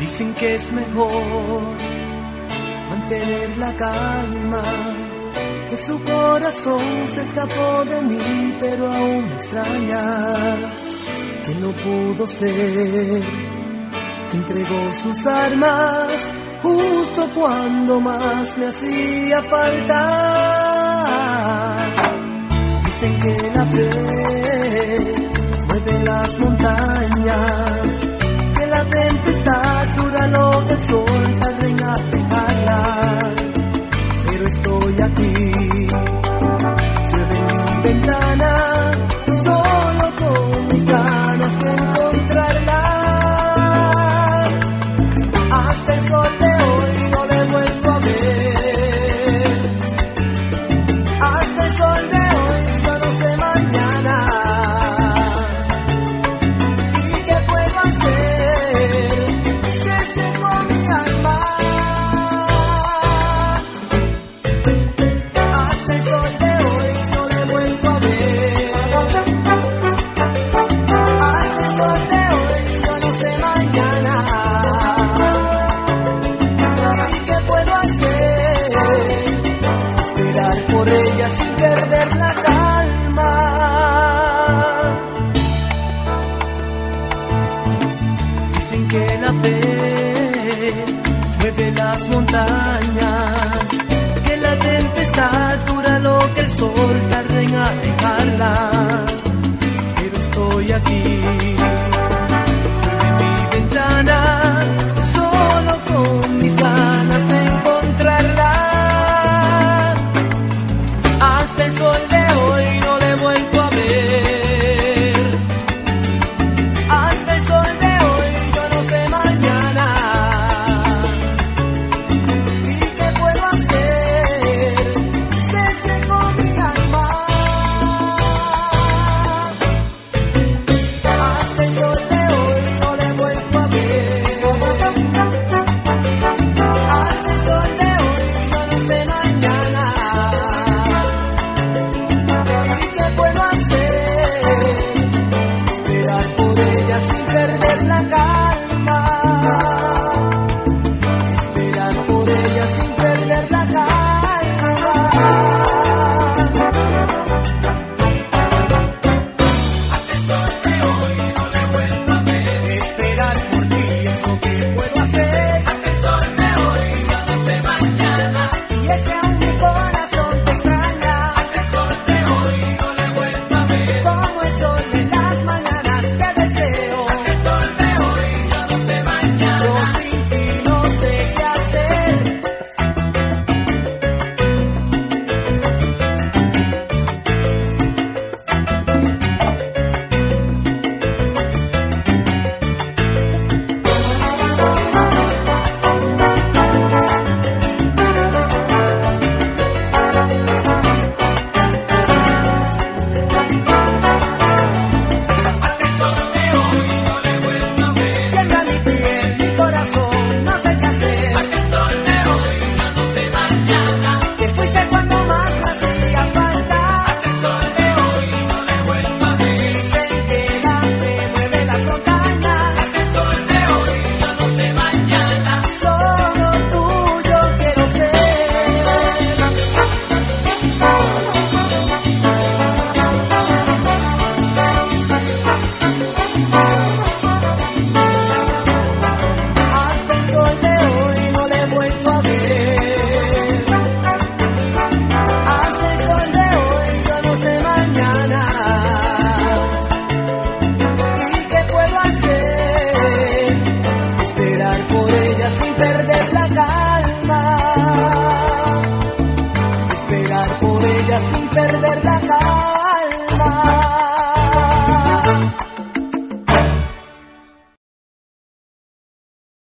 Dicen que es mejor mantener la calma. Que su corazón se escapó de mí, pero aún me extraña que no pudo ser entregó sus armas justo cuando más me hacía falta. Dicen que la fe mueve las montañas, que la tempestad dura lo que sol, tarde en alejarla, pero estoy aquí. Vuelve mi ventana, solo con mis ganas de encontrarla. Hasta el sol de perder la cara.